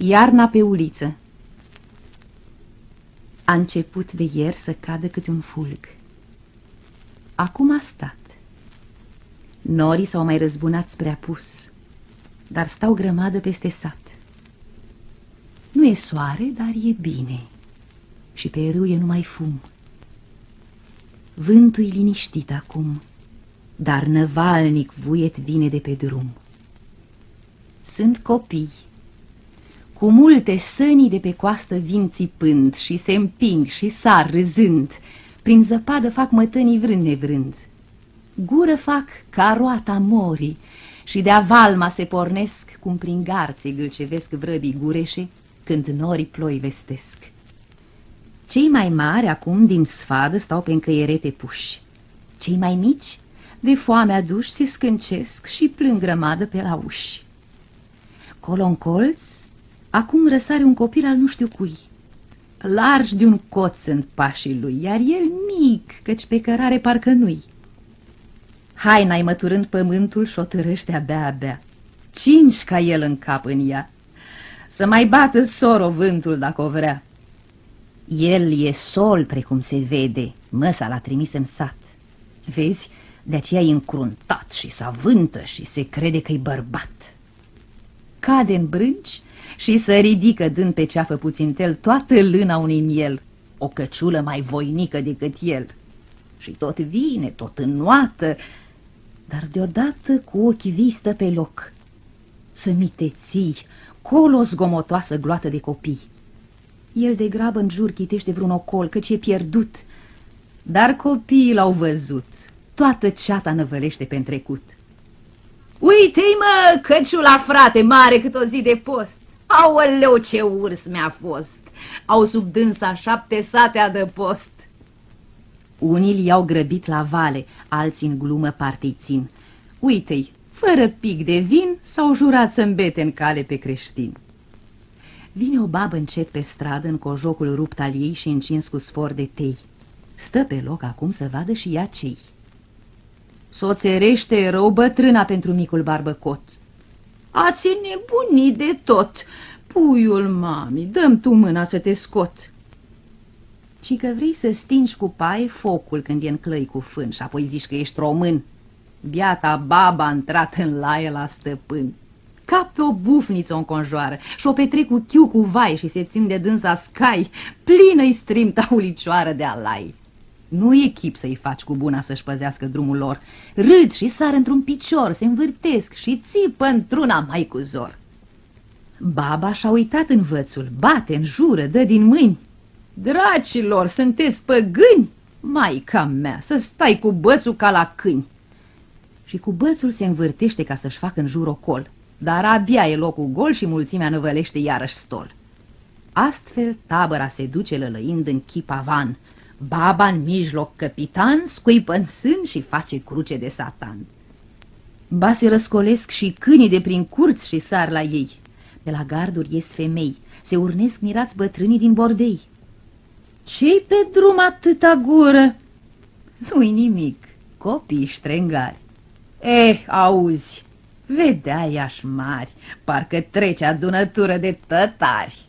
Iarna pe uliță A început de ieri să cadă câte un fulg. Acum a stat. Norii s-au mai răzbunat spre apus, dar stau grămadă peste sat. Nu e soare, dar e bine și pe râu e numai fum. Vântul e liniștit acum, dar năvalnic vuiet vine de pe drum. Sunt copii cu multe sănii de pe coastă vin țipând și se împing și sar râzând, prin zăpadă fac mătănii vrând nevrând. Gură fac ca roata morii și de-a valma se pornesc, cum prin garțe gâlcevesc vrăbii gureșe, când norii ploi vestesc. Cei mai mari acum din sfadă stau pe încăierete puși. Cei mai mici, de foame aduși, se scâncesc și plâng grămadă pe la uși. Colo în colț, Acum răsare un copil al nu știu cui. Largi de un cot sunt pașii lui, iar el mic, căci pe cărare parcă nu-i. Haina-i măturând pământul și o târăște abia-abia. Cinci ca el în cap în ea. Să mai bată soro vântul dacă o vrea. El e sol, precum se vede, măsa l-a trimis în sat. Vezi, de aceea e încruntat și s vântă și se crede că-i bărbat. Cade în brânci și să ridică dând pe ceafă puțintel toată lâna unui miel, o căciulă mai voinică decât el. Și tot vine, tot înnoată, dar deodată cu ochii vii stă pe loc. Să mi te ții, colo zgomotoasă gloată de copii. El de grabă în jur chitește vreun ocol, căci e pierdut. Dar copiii l-au văzut, toată ceata năvălește pe trecut. Uite-i, mă, căciula, frate, mare cât o zi de post. Aoleu, ce urs mi-a fost! Au sub dânsa șapte sate adăpost. Unii i-au grăbit la vale, alții în glumă partei țin. Uite-i, fără pic de vin, s-au jurat să îmbete în cale pe creștin. Vine o babă încet pe stradă, în cojocul rupt al ei și încins cu sfor de tei. Stă pe loc acum să vadă și ea cei. Soțerește rău bătrâna pentru micul barbăcot. Ați nebunit de tot. Puiul mami, dăm tu mâna să te scot. Ci că vrei să stingi cu paie focul când e în clăi cu fân și apoi zici că ești român. Biata baba a intrat în laie la stăpân. Ca pe o bufniță o înconjoară și o petrec cu chiu cu vai și se țin de dânsa scai, plină-i strimta ulicioară de alai. Nu e chip să-i faci cu buna să-și păzească drumul lor. Râd și sar într-un picior, se învârtesc și țipă într-una mai cu zor. Baba și-a uitat învățul, bate, jură, dă din mâini. Dracilor, sunteți păgâni? Maica mea, să stai cu bățul ca la câini. Și cu bățul se învârtește ca să-și facă în jur ocol, dar abia e locul gol și mulțimea năvălește iarăși stol. Astfel tabăra se duce lălăind în chip avan, Baba în mijloc capitan scuipă în sân și face cruce de satan. Ba se răscolesc și câinii de prin curți și sar la ei. De la garduri ies femei, se urnesc mirați bătrânii din bordei. Ce-i pe drum atâta gură? Nu-i nimic, copii ștrengari. Eh, auzi, vedea iași mari, parcă trece adunătură de tătari.